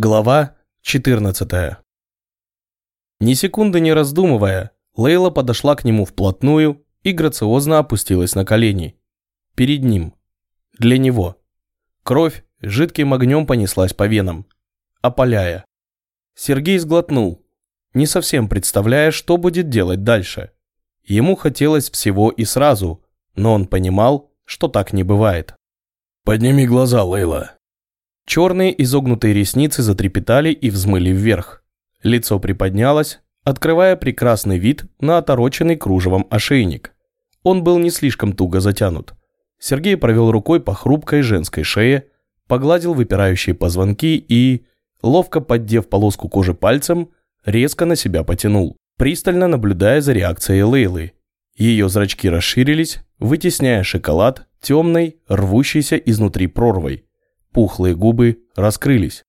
Глава 14 Ни секунды не раздумывая, Лейла подошла к нему вплотную и грациозно опустилась на колени. Перед ним. Для него. Кровь жидким огнем понеслась по венам, опаляя. Сергей сглотнул, не совсем представляя, что будет делать дальше. Ему хотелось всего и сразу, но он понимал, что так не бывает. «Подними глаза, Лейла», Черные изогнутые ресницы затрепетали и взмыли вверх. Лицо приподнялось, открывая прекрасный вид на отороченный кружевом ошейник. Он был не слишком туго затянут. Сергей провел рукой по хрупкой женской шее, погладил выпирающие позвонки и, ловко поддев полоску кожи пальцем, резко на себя потянул, пристально наблюдая за реакцией Лейлы. Ее зрачки расширились, вытесняя шоколад темной, рвущейся изнутри прорвой. Пухлые губы раскрылись.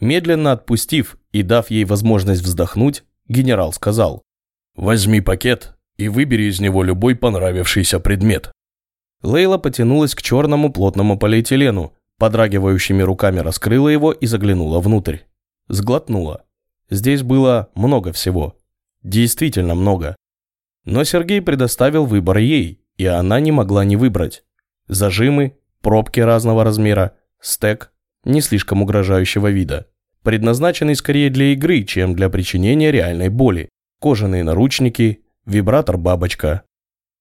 Медленно отпустив и дав ей возможность вздохнуть, генерал сказал. «Возьми пакет и выбери из него любой понравившийся предмет». Лейла потянулась к черному плотному полиэтилену, подрагивающими руками раскрыла его и заглянула внутрь. Сглотнула. Здесь было много всего. Действительно много. Но Сергей предоставил выбор ей, и она не могла не выбрать. Зажимы, пробки разного размера, стек не слишком угрожающего вида, предназначенный скорее для игры, чем для причинения реальной боли. Кожаные наручники, вибратор-бабочка.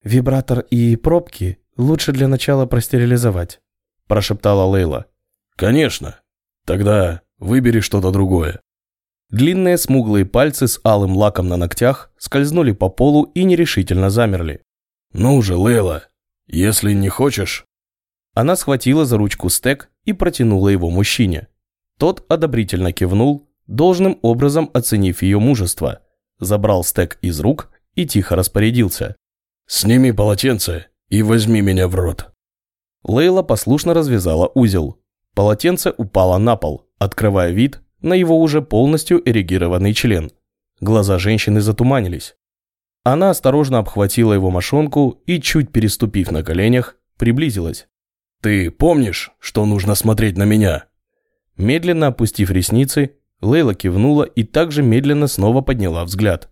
«Вибратор и пробки лучше для начала простерилизовать», – прошептала Лейла. «Конечно. Тогда выбери что-то другое». Длинные смуглые пальцы с алым лаком на ногтях скользнули по полу и нерешительно замерли. «Ну же, Лейла, если не хочешь...» Она схватила за ручку стек и протянула его мужчине. Тот одобрительно кивнул, должным образом оценив ее мужество, забрал стек из рук и тихо распорядился. «Сними полотенце и возьми меня в рот». Лейла послушно развязала узел. Полотенце упало на пол, открывая вид на его уже полностью эрегированный член. Глаза женщины затуманились. Она осторожно обхватила его мошонку и, чуть переступив на коленях, приблизилась. «Ты помнишь, что нужно смотреть на меня?» Медленно опустив ресницы, Лейла кивнула и также медленно снова подняла взгляд.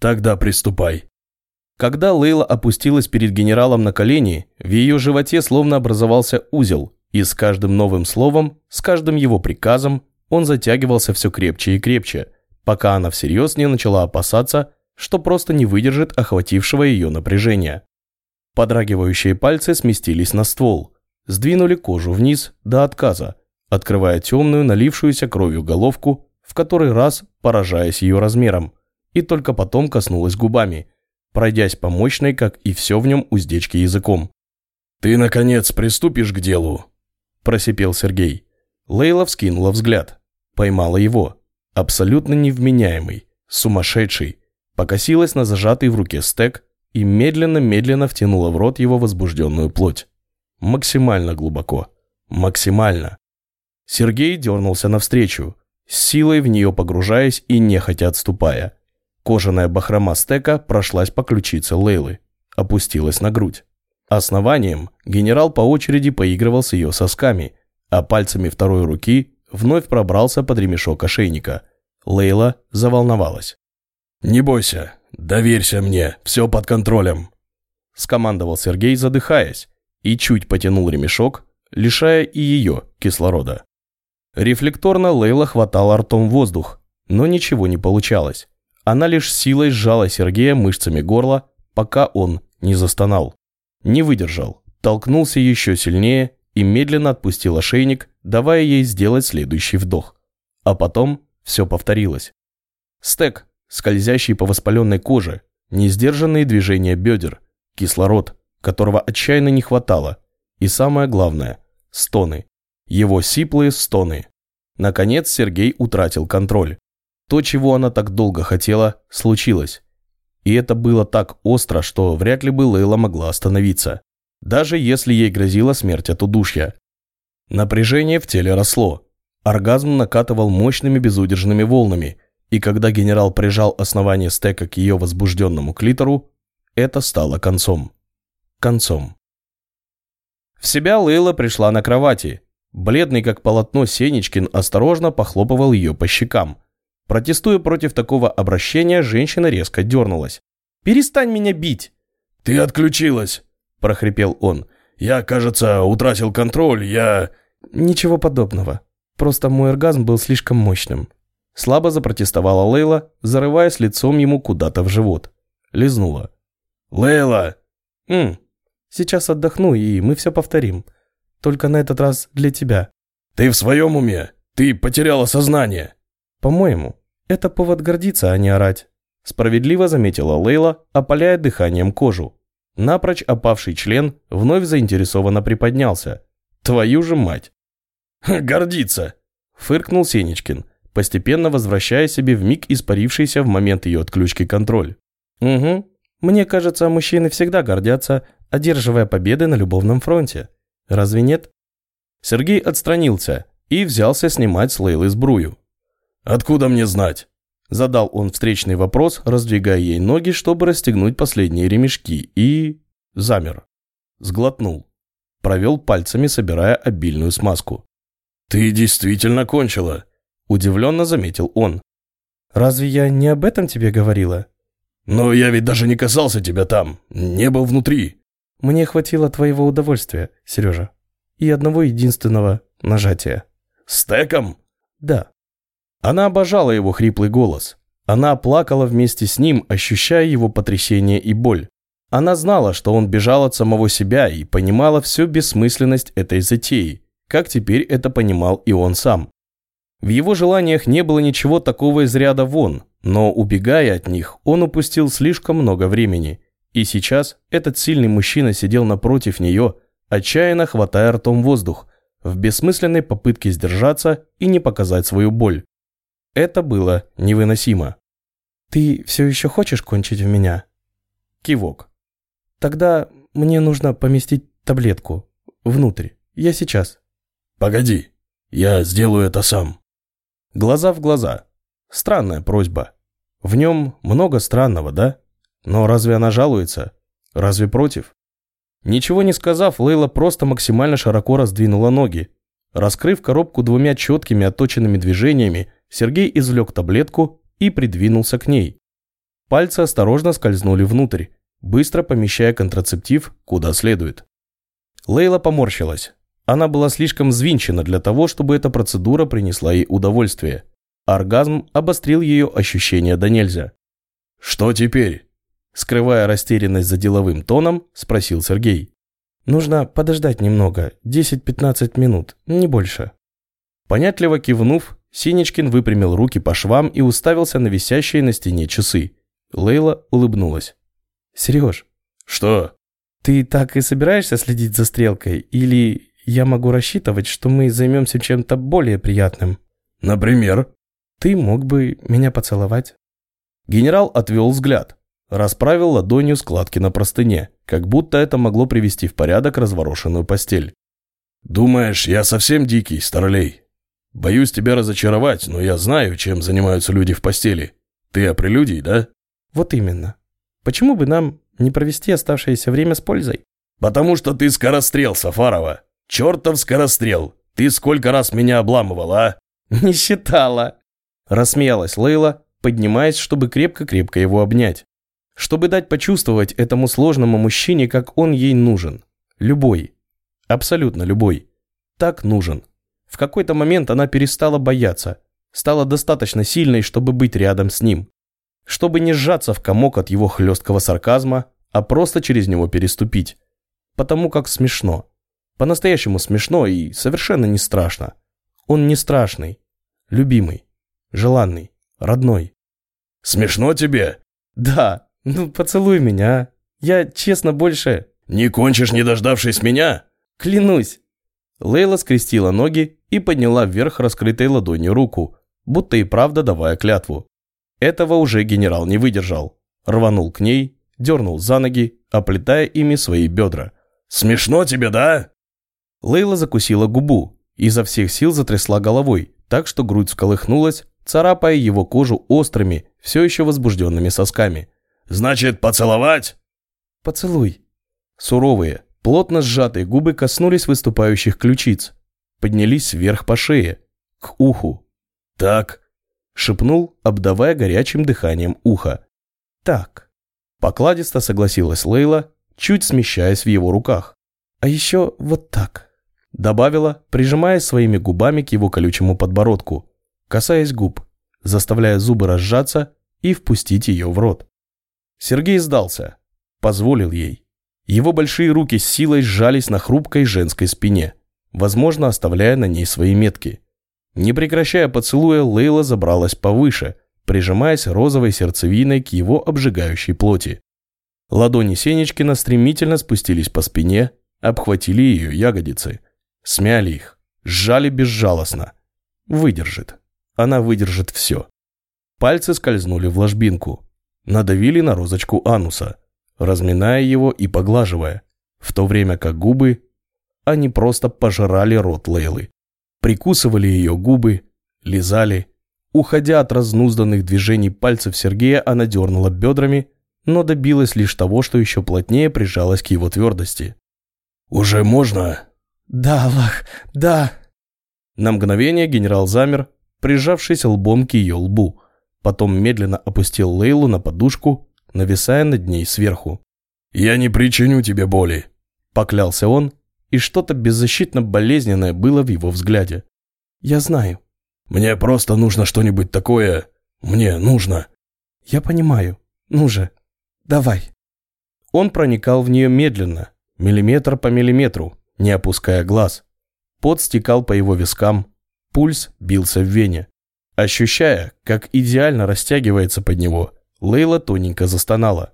«Тогда приступай». Когда Лейла опустилась перед генералом на колени, в ее животе словно образовался узел, и с каждым новым словом, с каждым его приказом, он затягивался все крепче и крепче, пока она всерьез не начала опасаться, что просто не выдержит охватившего ее напряжения. Подрагивающие пальцы сместились на ствол – сдвинули кожу вниз до отказа, открывая темную, налившуюся кровью головку, в который раз поражаясь ее размером, и только потом коснулась губами, пройдясь по мощной, как и все в нем, уздечке языком. «Ты, наконец, приступишь к делу?» – просипел Сергей. Лейла вскинула взгляд, поймала его, абсолютно невменяемый, сумасшедший, покосилась на зажатый в руке стек и медленно-медленно втянула в рот его возбужденную плоть. Максимально глубоко. Максимально. Сергей дернулся навстречу, с силой в нее погружаясь и нехотя отступая. Кожаная бахрома стека прошлась по ключице Лейлы, опустилась на грудь. Основанием генерал по очереди поигрывал с ее сосками, а пальцами второй руки вновь пробрался под ремешок ошейника. Лейла заволновалась. «Не бойся, доверься мне, все под контролем», – скомандовал Сергей, задыхаясь, и чуть потянул ремешок, лишая и ее кислорода. Рефлекторно Лейла хватала ртом воздух, но ничего не получалось. Она лишь силой сжала Сергея мышцами горла, пока он не застонал. Не выдержал, толкнулся еще сильнее и медленно отпустил ошейник, давая ей сделать следующий вдох. А потом все повторилось. Стек, скользящий по воспаленной коже, несдержанные движения бедер, кислород, которого отчаянно не хватало. И самое главное – стоны. Его сиплые стоны. Наконец Сергей утратил контроль. То, чего она так долго хотела, случилось. И это было так остро, что вряд ли бы Лейла могла остановиться. Даже если ей грозила смерть от удушья. Напряжение в теле росло. Оргазм накатывал мощными безудержными волнами, и когда генерал прижал основание стека к ее возбужденному клитору, это стало концом концом. В себя Лейла пришла на кровати, Бледный как полотно Сенечкин осторожно похлопывал ее по щекам. Протестуя против такого обращения, женщина резко дернулась. «Перестань меня бить!» «Ты отключилась!» – прохрипел он. «Я, кажется, утратил контроль, я...» «Ничего подобного. Просто мой оргазм был слишком мощным». Слабо запротестовала Лейла, зарываясь лицом ему куда-то в живот. Лизнула. «Лейла!» «М, сейчас отдохну, и мы все повторим. Только на этот раз для тебя». «Ты в своем уме? Ты потеряла сознание!» «По-моему, это повод гордиться, а не орать», справедливо заметила Лейла, опаляя дыханием кожу. Напрочь опавший член вновь заинтересованно приподнялся. «Твою же мать!» «Гордиться!» фыркнул Сенечкин, постепенно возвращая себе в миг испарившийся в момент ее отключки контроль. «Угу. Мне кажется, мужчины всегда гордятся, одерживая победы на любовном фронте. Разве нет?» Сергей отстранился и взялся снимать с Лейлы сбрую. «Откуда мне знать?» Задал он встречный вопрос, раздвигая ей ноги, чтобы расстегнуть последние ремешки, и... замер. Сглотнул. Провел пальцами, собирая обильную смазку. «Ты действительно кончила?» Удивленно заметил он. «Разве я не об этом тебе говорила?» «Но я ведь даже не касался тебя там, не был внутри». «Мне хватило твоего удовольствия, Сережа. И одного единственного нажатия». «Стеком?» «Да». Она обожала его хриплый голос. Она плакала вместе с ним, ощущая его потрясение и боль. Она знала, что он бежал от самого себя и понимала всю бессмысленность этой затеи, как теперь это понимал и он сам. В его желаниях не было ничего такого из ряда вон, но убегая от них, он упустил слишком много времени. И сейчас этот сильный мужчина сидел напротив нее, отчаянно хватая ртом воздух, в бессмысленной попытке сдержаться и не показать свою боль. Это было невыносимо. «Ты все еще хочешь кончить в меня?» Кивок. «Тогда мне нужно поместить таблетку. Внутрь. Я сейчас». «Погоди. Я сделаю это сам». Глаза в глаза. Странная просьба. В нем много странного, да? Но разве она жалуется? Разве против? Ничего не сказав, Лейла просто максимально широко раздвинула ноги. Раскрыв коробку двумя четкими отточенными движениями, Сергей извлек таблетку и придвинулся к ней. Пальцы осторожно скользнули внутрь, быстро помещая контрацептив куда следует. Лейла поморщилась. Она была слишком взвинчена для того, чтобы эта процедура принесла ей удовольствие. Оргазм обострил ее ощущения до нельзя. «Что теперь?» Скрывая растерянность за деловым тоном, спросил Сергей. «Нужно подождать немного, 10-15 минут, не больше». Понятливо кивнув, Синичкин выпрямил руки по швам и уставился на висящие на стене часы. Лейла улыбнулась. «Сереж». «Что?» «Ты так и собираешься следить за стрелкой? Или я могу рассчитывать, что мы займемся чем-то более приятным?» «Например?» «Ты мог бы меня поцеловать?» Генерал отвел взгляд. Расправил ладонью складки на простыне, как будто это могло привести в порядок разворошенную постель. «Думаешь, я совсем дикий, старлей?» Боюсь тебя разочаровать, но я знаю, чем занимаются люди в постели. Ты о прелюдии, да? Вот именно. Почему бы нам не провести оставшееся время с пользой? Потому что ты скорострел, Сафарова. Чертов скорострел. Ты сколько раз меня обламывал, а? Не считала. Рассмеялась Лейла, поднимаясь, чтобы крепко-крепко его обнять. Чтобы дать почувствовать этому сложному мужчине, как он ей нужен. Любой. Абсолютно любой. Так нужен. В какой-то момент она перестала бояться, стала достаточно сильной, чтобы быть рядом с ним. Чтобы не сжаться в комок от его хлесткого сарказма, а просто через него переступить. Потому как смешно. По-настоящему смешно и совершенно не страшно. Он не страшный, любимый, желанный, родной. «Смешно тебе?» «Да, ну поцелуй меня. Я, честно, больше...» «Не кончишь, не дождавшись меня?» «Клянусь». Лейла скрестила ноги и подняла вверх раскрытой ладонью руку, будто и правда давая клятву. Этого уже генерал не выдержал. Рванул к ней, дернул за ноги, оплетая ими свои бедра. «Смешно тебе, да?» Лейла закусила губу, изо всех сил затрясла головой, так что грудь всколыхнулась, царапая его кожу острыми, все еще возбужденными сосками. «Значит, поцеловать?» «Поцелуй». Суровые, плотно сжатые губы коснулись выступающих ключиц, поднялись вверх по шее, к уху. «Так», — шепнул, обдавая горячим дыханием ухо. «Так», — покладисто согласилась Лейла, чуть смещаясь в его руках. «А еще вот так», — добавила, прижимая своими губами к его колючему подбородку, касаясь губ, заставляя зубы разжаться и впустить ее в рот. Сергей сдался, позволил ей. Его большие руки с силой сжались на хрупкой женской спине, возможно, оставляя на ней свои метки. Не прекращая поцелуя, Лейла забралась повыше, прижимаясь розовой сердцевиной к его обжигающей плоти. Ладони Сенечкина стремительно спустились по спине, обхватили ее ягодицы, смяли их, сжали безжалостно. Выдержит. Она выдержит все. Пальцы скользнули в ложбинку, надавили на розочку ануса, разминая его и поглаживая, в то время как губы, они просто пожирали рот Лейлы. Прикусывали ее губы, лизали. Уходя от разнузданных движений пальцев Сергея, она дернула бедрами, но добилась лишь того, что еще плотнее прижалась к его твердости. «Уже можно?» «Да, Аллах, да!» На мгновение генерал замер, прижавшись лбом к ее лбу. Потом медленно опустил Лейлу на подушку, нависая над ней сверху. «Я не причиню тебе боли», – поклялся он, и что-то беззащитно болезненное было в его взгляде. «Я знаю». «Мне просто нужно что-нибудь такое. Мне нужно». «Я понимаю. Ну же, Давай». Он проникал в нее медленно, миллиметр по миллиметру, не опуская глаз. Пот стекал по его вискам, пульс бился в вене. Ощущая, как идеально растягивается под него, Лейла тоненько застонала.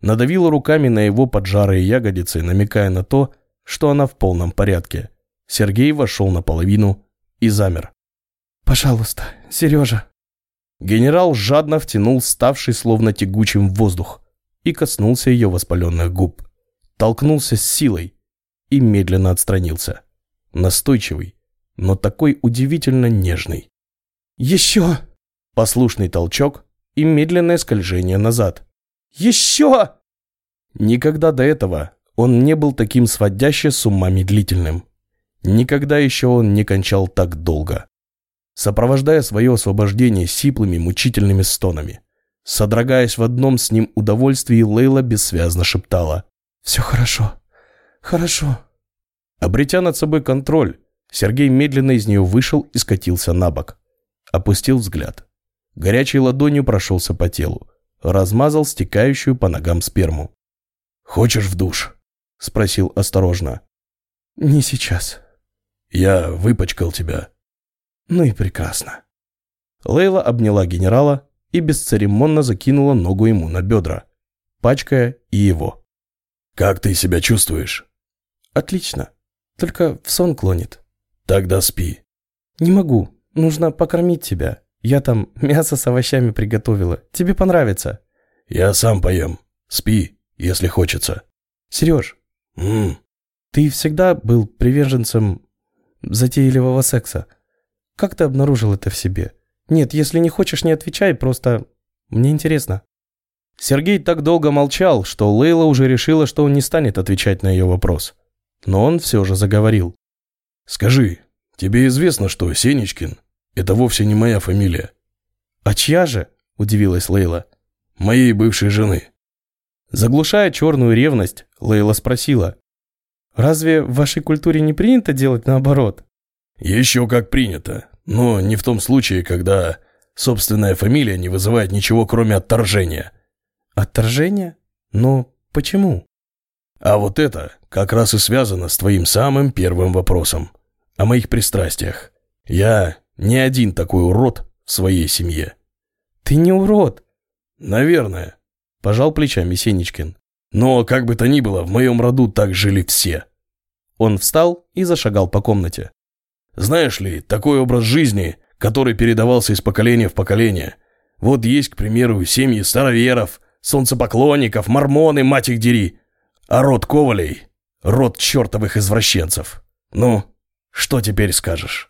Надавила руками на его поджарые ягодицы, намекая на то, что она в полном порядке. Сергей вошел наполовину и замер. «Пожалуйста, Сережа». Генерал жадно втянул ставший словно тягучим воздух и коснулся ее воспаленных губ. Толкнулся с силой и медленно отстранился. Настойчивый, но такой удивительно нежный. «Еще!» Послушный толчок и медленное скольжение назад. «Еще!» Никогда до этого он не был таким сводяще с ума медлительным. Никогда еще он не кончал так долго. Сопровождая свое освобождение сиплыми мучительными стонами. Содрогаясь в одном с ним удовольствии, Лейла бессвязно шептала. «Все хорошо. Хорошо». Обретя над собой контроль, Сергей медленно из нее вышел и скатился на бок. Опустил взгляд. Горячей ладонью прошелся по телу. Размазал стекающую по ногам сперму. «Хочешь в душ?» – спросил осторожно. «Не сейчас». «Я выпачкал тебя». «Ну и прекрасно». Лейла обняла генерала, и бесцеремонно закинула ногу ему на бедра, пачкая и его. «Как ты себя чувствуешь?» «Отлично. Только в сон клонит». «Тогда спи». «Не могу. Нужно покормить тебя. Я там мясо с овощами приготовила. Тебе понравится». «Я сам поем. Спи, если хочется». «Сереж, М ты всегда был приверженцем затейливого секса. Как ты обнаружил это в себе?» Нет, если не хочешь, не отвечай, просто мне интересно. Сергей так долго молчал, что Лейла уже решила, что он не станет отвечать на ее вопрос. Но он все же заговорил. «Скажи, тебе известно, что Сенечкин – это вовсе не моя фамилия?» «А чья же?» – удивилась Лейла. «Моей бывшей жены». Заглушая черную ревность, Лейла спросила. «Разве в вашей культуре не принято делать наоборот?» «Еще как принято но не в том случае, когда собственная фамилия не вызывает ничего, кроме отторжения. Отторжение? Но почему? А вот это как раз и связано с твоим самым первым вопросом. О моих пристрастиях. Я не один такой урод в своей семье. Ты не урод. Наверное. Пожал плечами Сенечкин. Но, как бы то ни было, в моем роду так жили все. Он встал и зашагал по комнате. Знаешь ли, такой образ жизни, который передавался из поколения в поколение. Вот есть, к примеру, семьи староверов, солнцепоклонников, мормоны, мать их дери. А род Ковалей – род чертовых извращенцев. Ну, что теперь скажешь?